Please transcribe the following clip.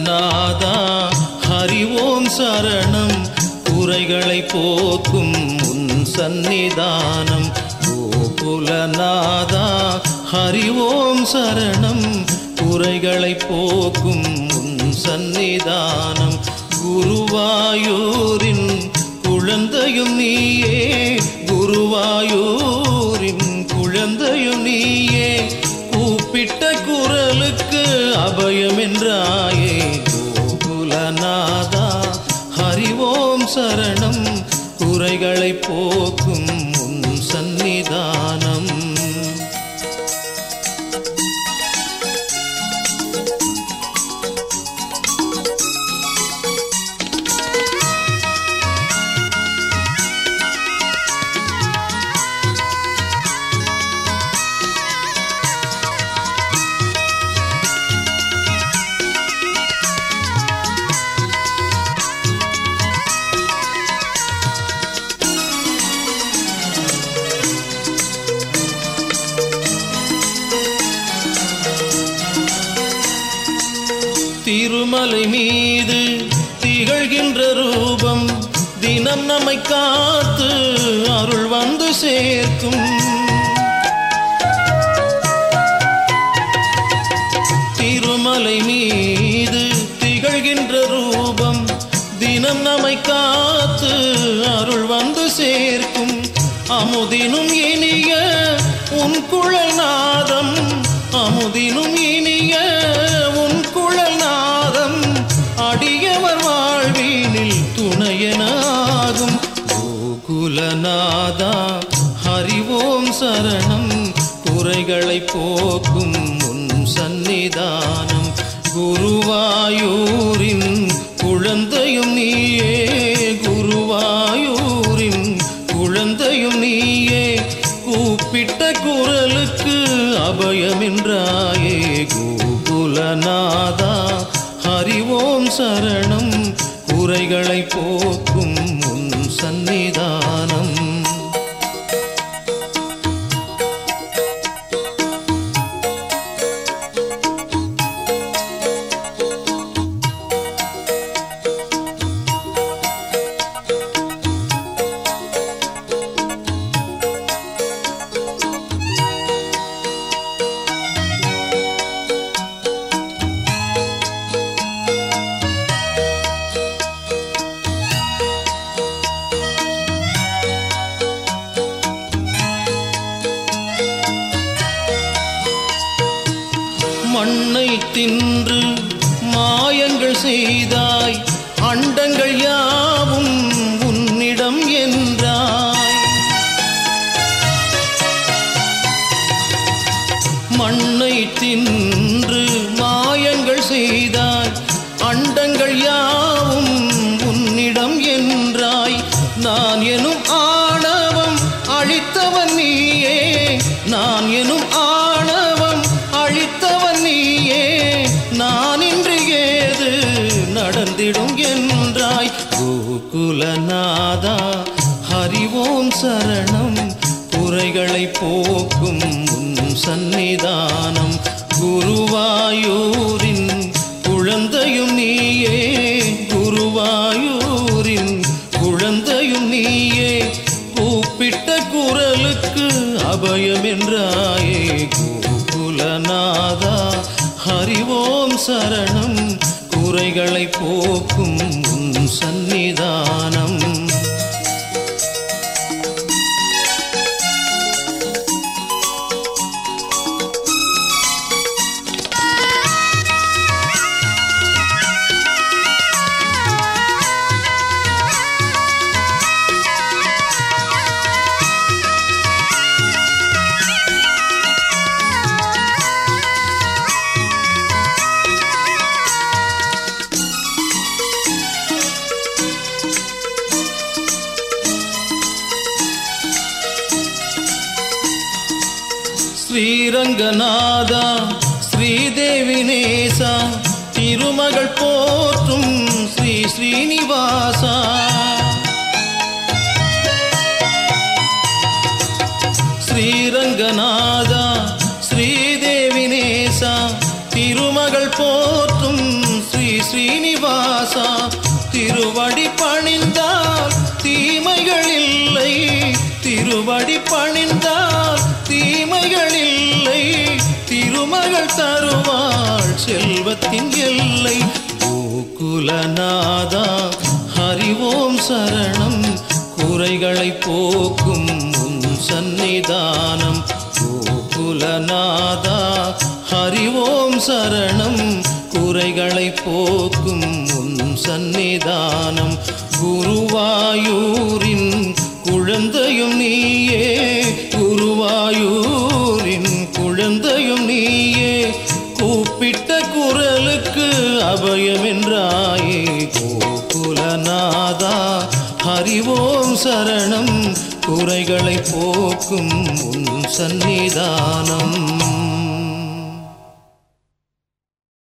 நாதா ஹரி ஓம் சரணம். குறைகளை போக்கும் உன் சந்நிதானம். கோகுலநாதா ஹரி ஓம் சரணம். குறைகளை போக்கும் உன் சந்நிதானம். குருவாயூரின் குழந்தையும் நீயே குருவாயூரின் குழந்தையும் நீயே. கூப்பிட்ட குரலுக்கு அபயம் என்றாயே. நோய்களை போக்கு திருமலை மீது திகழ்கின்ற ரூபம் தினம் நம்மை காத்து அருள் வந்து சேர்க்கும். திருமலை மீது திகழ்கின்ற ரூபம் தினம் நம்மை காத்து அருள் வந்து சேர்க்கும். அமுதினும் இனிய உன் குழநாதம் அமுதினும் இனிய கோகுலநாதா ஹரிவோம் சரணம். குறைகளை போக்கும் உன் சந்நிதானம். குருவாயூரின் குழந்தையும் நீயே குருவாயூரின் குழந்தையும் நீயே. கூப்பிட்ட குரலுக்கு அபயமென்றாயே கோகுலநாதா ஹரிவோம் சரணம். குறைகளை போக்கும் தின்று மாயங்கள் செய்தாய் அண்டங்கள் யாவும் உன்னிடம் என்றாய். மண்ணை தின்று மாயங்கள் செய்தாய் அண்டங்கள் யாவும் உன்னிடம் என்றாய். நான் எனும் நடந்திடும் என்றாய். கோகுலநாதா ஹரிவோம் சரணம். குறைகளை போக்கும் உன் சந்நிதானம். குருவாயூரின் குழந்தையும் நீயே. குருவாயூரின் குழந்தையும் நீயே. கூப்பிட்ட குரலுக்கு அபயம் என்றாயே. கோகுலநாதா ஹரிவோம் சரணம். குறைகளை போக்கும் சன்னிதானம் ஸ்ரீரங்கநாதா ஸ்ரீதேவி நேசா திருமகள் போற்றும் ஸ்ரீ ஸ்ரீனிவாசா. ஸ்ரீரங்கநாதா ஸ்ரீதேவி நேசா திருமகள் போ தருவாள் செல்வத்தின் எல்லை. கோகுலநாதா ஹரிவோம் சரணம். குறைகளை போக்கும் உன் சந்நிதானம். கோகுலநாதா ஹரிவோம் சரணம். குறைகளை போக்கும் உன் சந்நிதானம். குருவாயூரின் குழந்தையும் நீயே. கோகுலநாதா ஹரிவோம் சரணம். குறைகளை போக்கும் உன் சந்நிதானம்.